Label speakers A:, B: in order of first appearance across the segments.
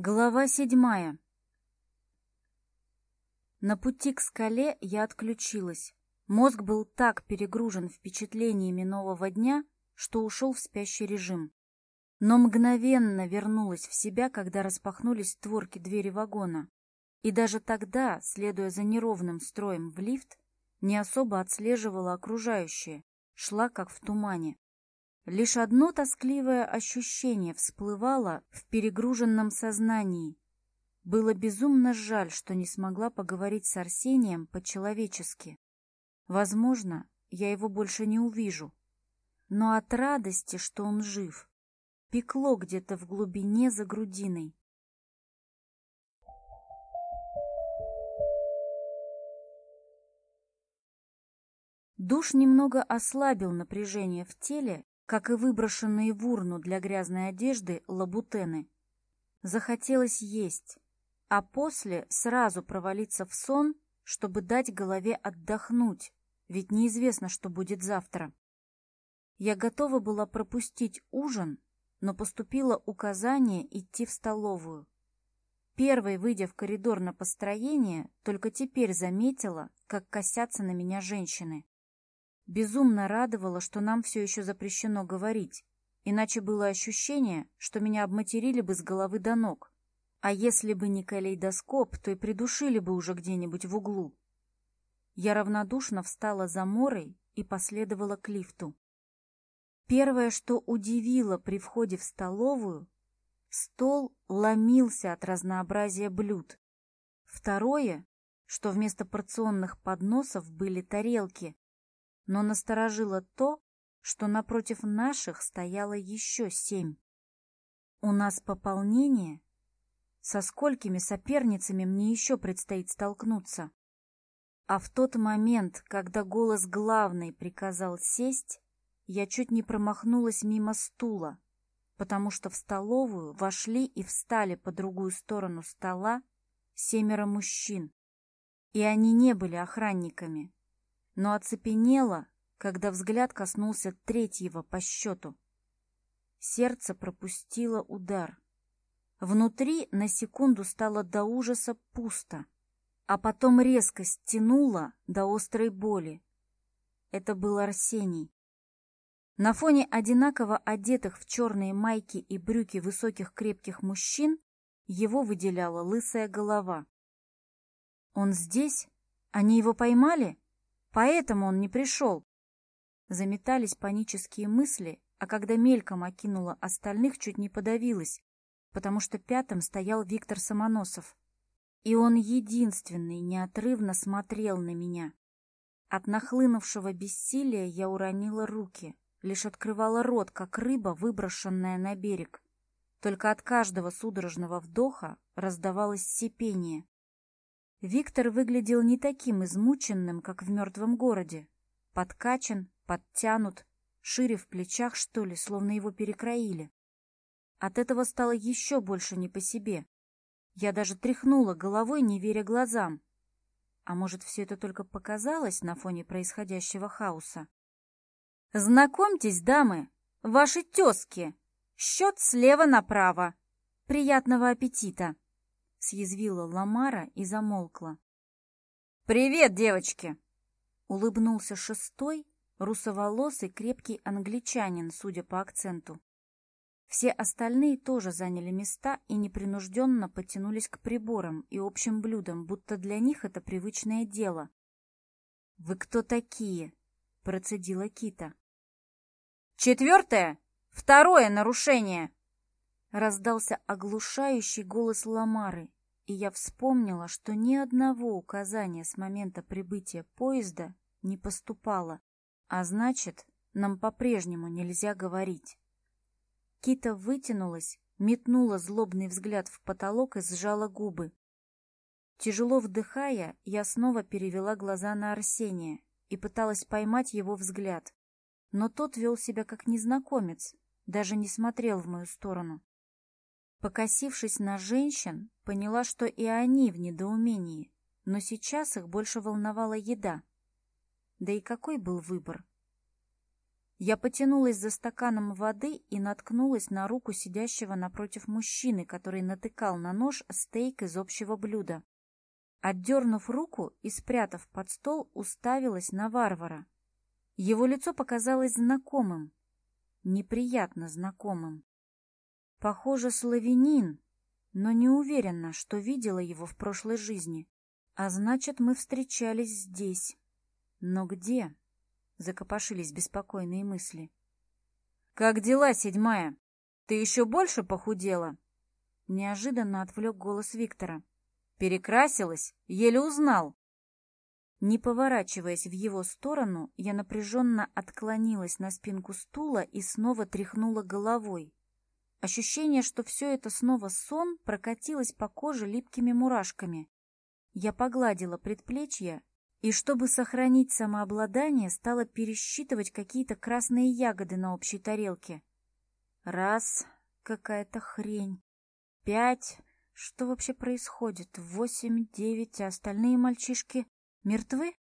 A: Глава седьмая. На пути к скале я отключилась. Мозг был так перегружен впечатлениями нового дня, что ушел в спящий режим. Но мгновенно вернулась в себя, когда распахнулись створки двери вагона. И даже тогда, следуя за неровным строем в лифт, не особо отслеживала окружающее, шла как в тумане. Лишь одно тоскливое ощущение всплывало в перегруженном сознании. Было безумно жаль, что не смогла поговорить с Арсением по-человечески. Возможно, я его больше не увижу. Но от радости, что он жив, пекло где-то в глубине за грудиной. Душ немного ослабил напряжение в теле как и выброшенные в урну для грязной одежды лабутены. Захотелось есть, а после сразу провалиться в сон, чтобы дать голове отдохнуть, ведь неизвестно, что будет завтра. Я готова была пропустить ужин, но поступило указание идти в столовую. Первой, выйдя в коридор на построение, только теперь заметила, как косятся на меня женщины. Безумно радовало, что нам все еще запрещено говорить, иначе было ощущение, что меня обматерили бы с головы до ног. А если бы не калейдоскоп, то и придушили бы уже где-нибудь в углу. Я равнодушно встала за морой и последовала к лифту. Первое, что удивило при входе в столовую, стол ломился от разнообразия блюд. Второе, что вместо порционных подносов были тарелки, но насторожило то, что напротив наших стояло еще семь. «У нас пополнение? Со сколькими соперницами мне еще предстоит столкнуться?» А в тот момент, когда голос главный приказал сесть, я чуть не промахнулась мимо стула, потому что в столовую вошли и встали по другую сторону стола семеро мужчин, и они не были охранниками но оцепенела, когда взгляд коснулся третьего по счету. Сердце пропустило удар. Внутри на секунду стало до ужаса пусто, а потом резко стянуло до острой боли. Это был Арсений. На фоне одинаково одетых в черные майки и брюки высоких крепких мужчин его выделяла лысая голова. «Он здесь? Они его поймали?» Поэтому он не пришел. Заметались панические мысли, а когда мельком окинула остальных, чуть не подавилась, потому что пятым стоял Виктор Самоносов. И он единственный неотрывно смотрел на меня. От нахлынувшего бессилия я уронила руки, лишь открывала рот, как рыба, выброшенная на берег. Только от каждого судорожного вдоха раздавалось сипение. Виктор выглядел не таким измученным, как в мертвом городе. Подкачан, подтянут, шире в плечах, что ли, словно его перекроили. От этого стало еще больше не по себе. Я даже тряхнула головой, не веря глазам. А может, все это только показалось на фоне происходящего хаоса? «Знакомьтесь, дамы, ваши тезки! Счет слева направо! Приятного аппетита!» — съязвила Ламара и замолкла. «Привет, девочки!» — улыбнулся шестой, русоволосый крепкий англичанин, судя по акценту. Все остальные тоже заняли места и непринужденно потянулись к приборам и общим блюдам, будто для них это привычное дело. «Вы кто такие?» — процедила Кита. «Четвертое! Второе нарушение!» — раздался оглушающий голос Ламары, и я вспомнила, что ни одного указания с момента прибытия поезда не поступало, а значит, нам по-прежнему нельзя говорить. Кита вытянулась, метнула злобный взгляд в потолок и сжала губы. Тяжело вдыхая, я снова перевела глаза на Арсения и пыталась поймать его взгляд. Но тот вел себя как незнакомец, даже не смотрел в мою сторону. Покосившись на женщин, поняла, что и они в недоумении, но сейчас их больше волновала еда. Да и какой был выбор? Я потянулась за стаканом воды и наткнулась на руку сидящего напротив мужчины, который натыкал на нож стейк из общего блюда. Отдернув руку и спрятав под стол, уставилась на варвара. Его лицо показалось знакомым, неприятно знакомым. Похоже, славянин, но не уверена, что видела его в прошлой жизни. А значит, мы встречались здесь. Но где? Закопошились беспокойные мысли. «Как дела, седьмая? Ты еще больше похудела?» Неожиданно отвлек голос Виктора. «Перекрасилась? Еле узнал!» Не поворачиваясь в его сторону, я напряженно отклонилась на спинку стула и снова тряхнула головой. Ощущение, что все это снова сон, прокатилось по коже липкими мурашками. Я погладила предплечье и, чтобы сохранить самообладание, стала пересчитывать какие-то красные ягоды на общей тарелке. Раз, какая-то хрень. Пять, что вообще происходит? Восемь, девять, а остальные мальчишки мертвы?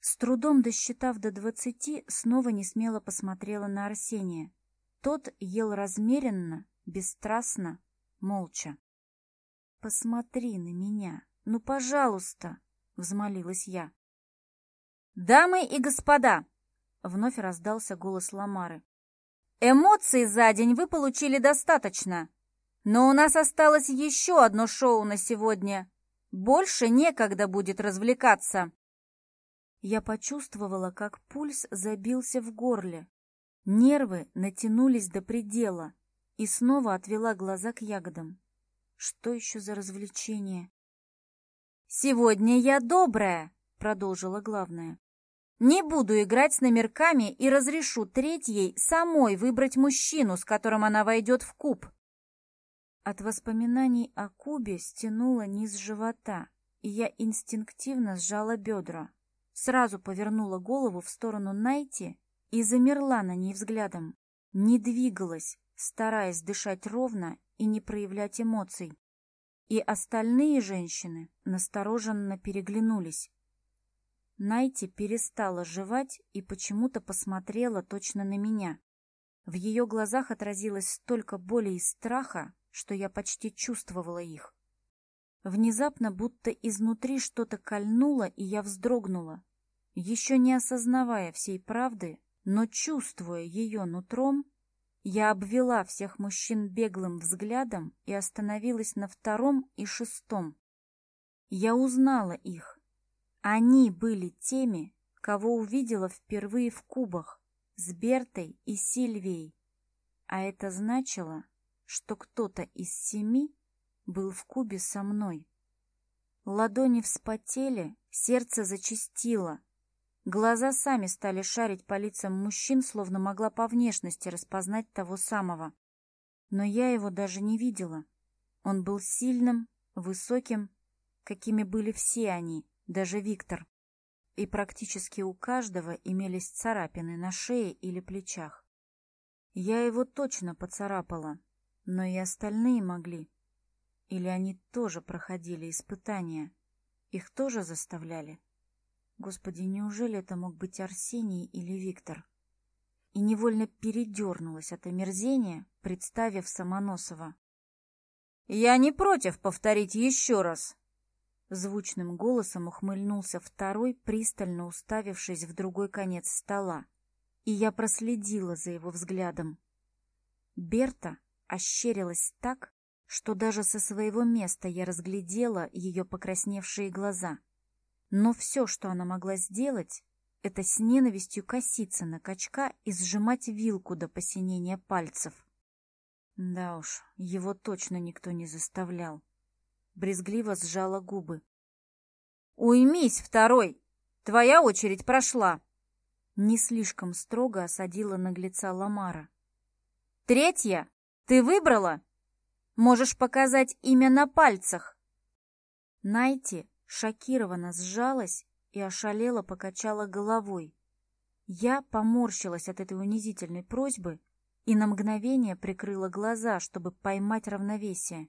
A: С трудом досчитав до двадцати, снова не смело посмотрела на Арсения. Тот ел размеренно, бесстрастно, молча. «Посмотри на меня! Ну, пожалуйста!» — взмолилась я. «Дамы и господа!» — вновь раздался голос Ламары. «Эмоций за день вы получили достаточно, но у нас осталось еще одно шоу на сегодня. Больше некогда будет развлекаться!» Я почувствовала, как пульс забился в горле. Нервы натянулись до предела и снова отвела глаза к ягодам. Что еще за развлечение? «Сегодня я добрая!» — продолжила главная. «Не буду играть с номерками и разрешу третьей самой выбрать мужчину, с которым она войдет в куб». От воспоминаний о кубе стянуло низ живота, и я инстинктивно сжала бедра. Сразу повернула голову в сторону Найти и замерла на ней взглядом, не двигалась, стараясь дышать ровно и не проявлять эмоций. И остальные женщины настороженно переглянулись. Найти перестала жевать и почему-то посмотрела точно на меня. В ее глазах отразилось столько боли и страха, что я почти чувствовала их. Внезапно будто изнутри что-то кольнуло, и я вздрогнула, еще не осознавая всей правды, но, чувствуя ее нутром, я обвела всех мужчин беглым взглядом и остановилась на втором и шестом. Я узнала их. Они были теми, кого увидела впервые в кубах с Бертой и Сильвией. А это значило, что кто-то из семи был в кубе со мной. Ладони вспотели, сердце зачистило — Глаза сами стали шарить по лицам мужчин, словно могла по внешности распознать того самого. Но я его даже не видела. Он был сильным, высоким, какими были все они, даже Виктор. И практически у каждого имелись царапины на шее или плечах. Я его точно поцарапала, но и остальные могли. Или они тоже проходили испытания? Их тоже заставляли? Господи, неужели это мог быть Арсений или Виктор? И невольно передернулась от омерзения, представив Самоносова. «Я не против повторить еще раз!» Звучным голосом ухмыльнулся второй, пристально уставившись в другой конец стола. И я проследила за его взглядом. Берта ощерилась так, что даже со своего места я разглядела ее покрасневшие глаза — но все, что она могла сделать, это с ненавистью коситься на качка и сжимать вилку до посинения пальцев. Да уж, его точно никто не заставлял. Брезгливо сжала губы. «Уймись, второй! Твоя очередь прошла!» Не слишком строго осадила наглеца Ламара. «Третья! Ты выбрала? Можешь показать имя на пальцах!» Найти шокированно сжалась и ошалело покачала головой. Я поморщилась от этой унизительной просьбы и на мгновение прикрыла глаза, чтобы поймать равновесие.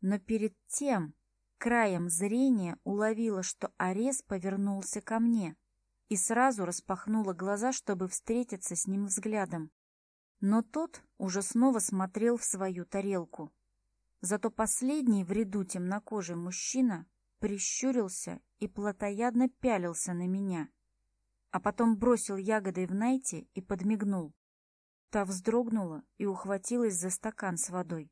A: Но перед тем краем зрения уловила, что Арес повернулся ко мне и сразу распахнула глаза, чтобы встретиться с ним взглядом. Но тот уже снова смотрел в свою тарелку. Зато последний в ряду темнокожий мужчина прищурился и плотоядно пялился на меня, а потом бросил ягоды в Найти и подмигнул. Та вздрогнула и ухватилась за стакан с водой.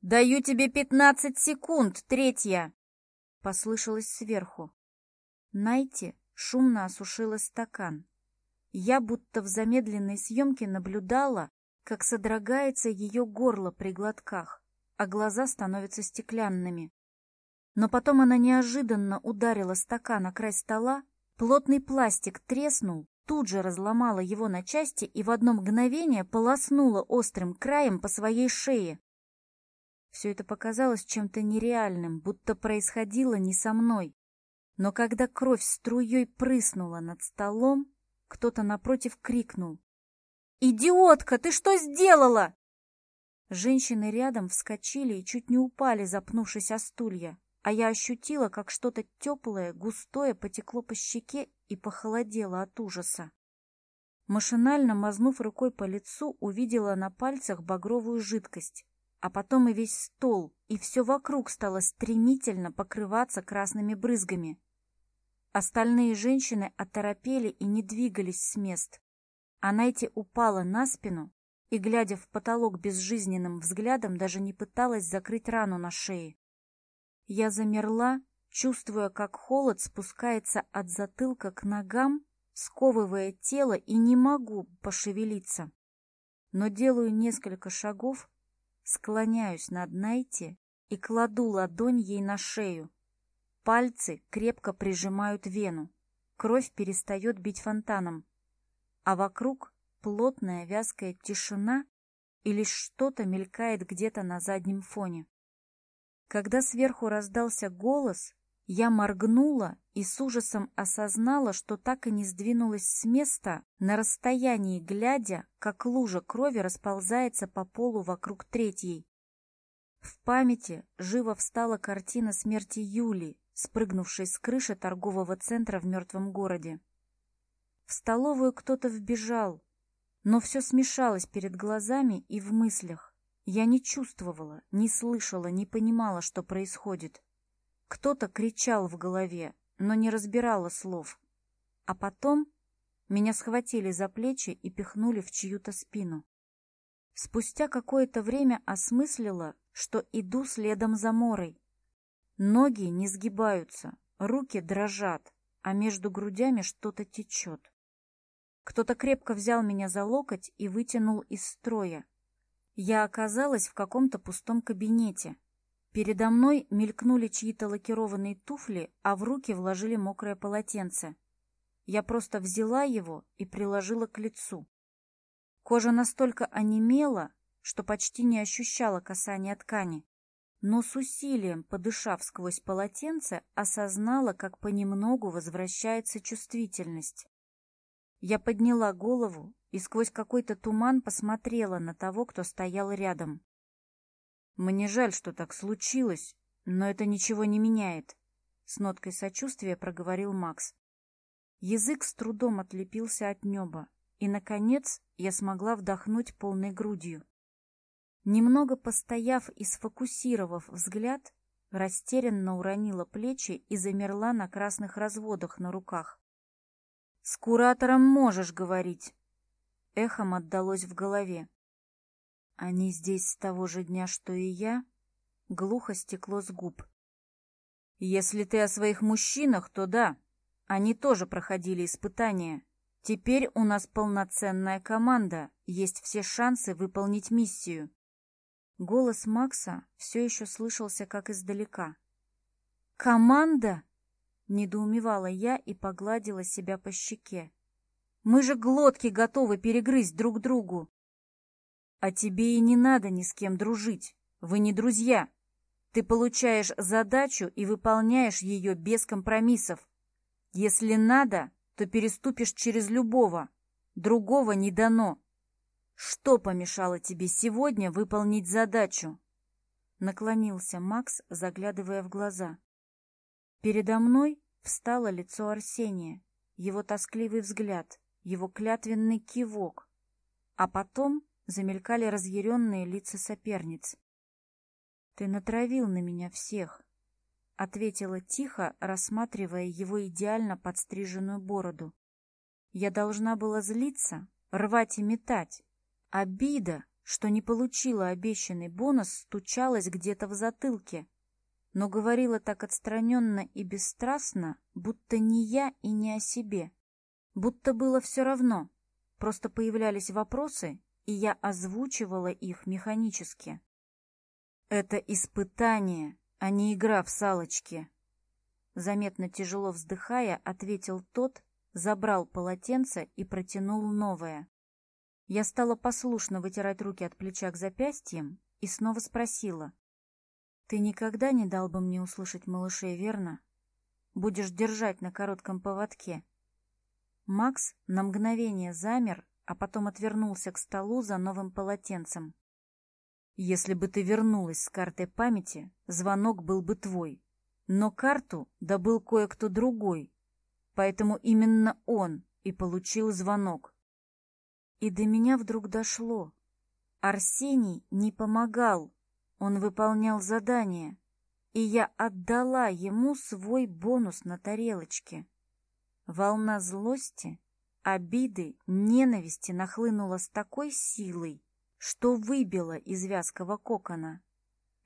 A: «Даю тебе пятнадцать секунд, третья!» — послышалось сверху. Найти шумно осушила стакан. Я будто в замедленной съемке наблюдала, как содрогается ее горло при глотках, а глаза становятся стеклянными. Но потом она неожиданно ударила стакан о край стола, плотный пластик треснул, тут же разломала его на части и в одно мгновение полоснула острым краем по своей шее. Все это показалось чем-то нереальным, будто происходило не со мной. Но когда кровь струей прыснула над столом, кто-то напротив крикнул. «Идиотка, ты что сделала?» Женщины рядом вскочили и чуть не упали, запнувшись о стулья а я ощутила, как что-то теплое, густое потекло по щеке и похолодело от ужаса. Машинально мазнув рукой по лицу, увидела на пальцах багровую жидкость, а потом и весь стол, и все вокруг стало стремительно покрываться красными брызгами. Остальные женщины оторопели и не двигались с мест. А Найти упала на спину и, глядя в потолок безжизненным взглядом, даже не пыталась закрыть рану на шее. Я замерла, чувствуя, как холод спускается от затылка к ногам, сковывая тело и не могу пошевелиться. Но делаю несколько шагов, склоняюсь над Найти и кладу ладонь ей на шею. Пальцы крепко прижимают вену, кровь перестает бить фонтаном, а вокруг плотная вязкая тишина и лишь что-то мелькает где-то на заднем фоне. Когда сверху раздался голос, я моргнула и с ужасом осознала, что так и не сдвинулась с места, на расстоянии глядя, как лужа крови расползается по полу вокруг третьей. В памяти живо встала картина смерти Юли, спрыгнувшей с крыши торгового центра в мертвом городе. В столовую кто-то вбежал, но все смешалось перед глазами и в мыслях. Я не чувствовала, не слышала, не понимала, что происходит. Кто-то кричал в голове, но не разбирала слов. А потом меня схватили за плечи и пихнули в чью-то спину. Спустя какое-то время осмыслила, что иду следом за морой. Ноги не сгибаются, руки дрожат, а между грудями что-то течет. Кто-то крепко взял меня за локоть и вытянул из строя. Я оказалась в каком-то пустом кабинете. Передо мной мелькнули чьи-то лакированные туфли, а в руки вложили мокрое полотенце. Я просто взяла его и приложила к лицу. Кожа настолько онемела, что почти не ощущала касания ткани, но с усилием, подышав сквозь полотенце, осознала, как понемногу возвращается чувствительность. Я подняла голову и сквозь какой-то туман посмотрела на того, кто стоял рядом. «Мне жаль, что так случилось, но это ничего не меняет», — с ноткой сочувствия проговорил Макс. Язык с трудом отлепился от неба, и, наконец, я смогла вдохнуть полной грудью. Немного постояв и сфокусировав взгляд, растерянно уронила плечи и замерла на красных разводах на руках. «С куратором можешь говорить», эхом отдалось в голове. Они здесь с того же дня, что и я? Глухо стекло с губ. Если ты о своих мужчинах, то да. Они тоже проходили испытания. Теперь у нас полноценная команда. Есть все шансы выполнить миссию. Голос Макса все еще слышался как издалека. «Команда?» — недоумевала я и погладила себя по щеке. Мы же глотки готовы перегрызть друг другу. А тебе и не надо ни с кем дружить. Вы не друзья. Ты получаешь задачу и выполняешь ее без компромиссов. Если надо, то переступишь через любого. Другого не дано. Что помешало тебе сегодня выполнить задачу? Наклонился Макс, заглядывая в глаза. Передо мной встало лицо Арсения, его тоскливый взгляд его клятвенный кивок, а потом замелькали разъяренные лица соперниц. «Ты натравил на меня всех», — ответила тихо, рассматривая его идеально подстриженную бороду. «Я должна была злиться, рвать и метать. Обида, что не получила обещанный бонус, стучалась где-то в затылке, но говорила так отстраненно и бесстрастно, будто не я и не о себе. Будто было все равно, просто появлялись вопросы, и я озвучивала их механически. «Это испытание, а не игра в салочки!» Заметно тяжело вздыхая, ответил тот, забрал полотенце и протянул новое. Я стала послушно вытирать руки от плеча к запястьям и снова спросила. «Ты никогда не дал бы мне услышать малышей, верно? Будешь держать на коротком поводке?» Макс на мгновение замер, а потом отвернулся к столу за новым полотенцем. «Если бы ты вернулась с картой памяти, звонок был бы твой. Но карту добыл кое-кто другой, поэтому именно он и получил звонок». И до меня вдруг дошло. Арсений не помогал, он выполнял задание, и я отдала ему свой бонус на тарелочке. Волна злости, обиды, ненависти нахлынула с такой силой, что выбила из вязкого кокона.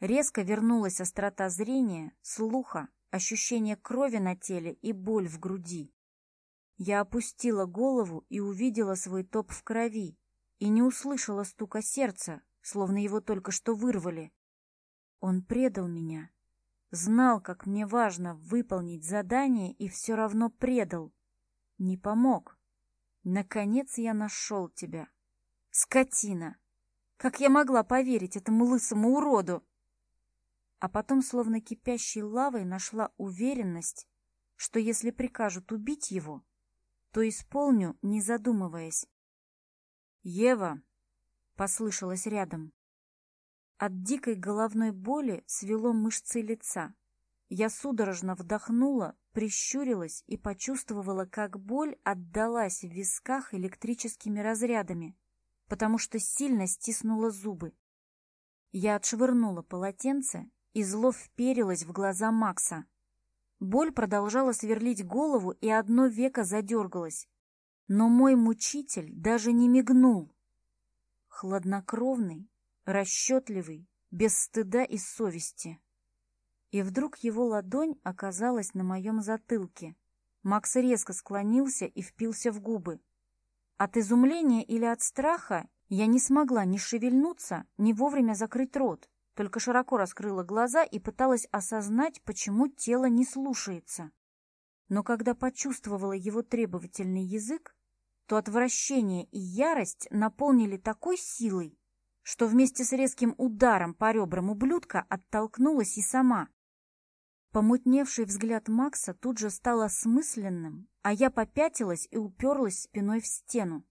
A: Резко вернулась острота зрения, слуха, ощущение крови на теле и боль в груди. Я опустила голову и увидела свой топ в крови и не услышала стука сердца, словно его только что вырвали. Он предал меня. Знал, как мне важно выполнить задание и все равно предал. Не помог. Наконец я нашел тебя. Скотина! Как я могла поверить этому лысому уроду? А потом, словно кипящей лавой, нашла уверенность, что если прикажут убить его, то исполню, не задумываясь. «Ева!» — послышалось рядом. От дикой головной боли свело мышцы лица. Я судорожно вдохнула, прищурилась и почувствовала, как боль отдалась в висках электрическими разрядами, потому что сильно стиснула зубы. Я отшвырнула полотенце и зло вперилась в глаза Макса. Боль продолжала сверлить голову, и одно веко задергалось. Но мой мучитель даже не мигнул. Хладнокровный, расчетливый, без стыда и совести. И вдруг его ладонь оказалась на моем затылке. Макс резко склонился и впился в губы. От изумления или от страха я не смогла ни шевельнуться, ни вовремя закрыть рот, только широко раскрыла глаза и пыталась осознать, почему тело не слушается. Но когда почувствовала его требовательный язык, то отвращение и ярость наполнили такой силой, что вместе с резким ударом по ребрам ублюдка оттолкнулась и сама. Помутневший взгляд Макса тут же стал осмысленным, а я попятилась и уперлась спиной в стену.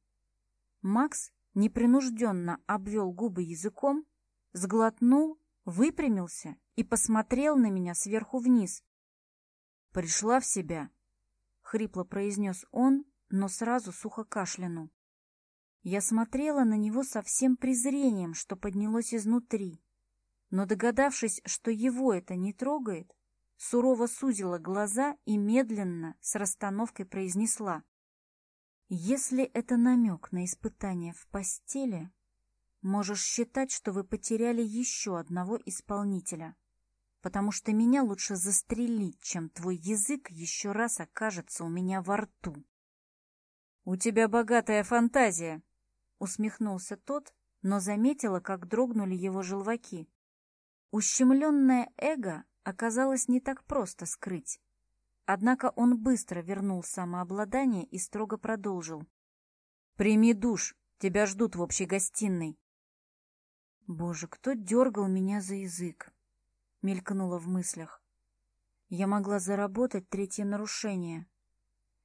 A: Макс непринужденно обвел губы языком, сглотнул, выпрямился и посмотрел на меня сверху вниз. «Пришла в себя», — хрипло произнес он, но сразу сухо кашлянул. Я смотрела на него со всем презрением, что поднялось изнутри. Но догадавшись, что его это не трогает, сурово сузила глаза и медленно с расстановкой произнесла. «Если это намек на испытание в постели, можешь считать, что вы потеряли еще одного исполнителя, потому что меня лучше застрелить, чем твой язык еще раз окажется у меня во рту». «У тебя богатая фантазия», усмехнулся тот, но заметила, как дрогнули его желваки. Ущемленное эго оказалось не так просто скрыть. Однако он быстро вернул самообладание и строго продолжил. «Прими душ, тебя ждут в общей гостиной». «Боже, кто дергал меня за язык?» — мелькнуло в мыслях. Я могла заработать третье нарушение.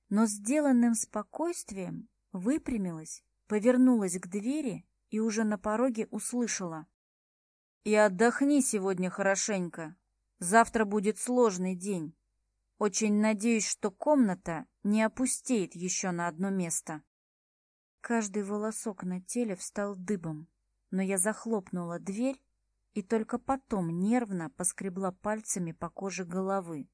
A: Но сделанным спокойствием выпрямилась повернулась к двери и уже на пороге услышала. «И отдохни сегодня хорошенько. Завтра будет сложный день. Очень надеюсь, что комната не опустеет еще на одно место». Каждый волосок на теле встал дыбом, но я захлопнула дверь и только потом нервно поскребла пальцами по коже головы.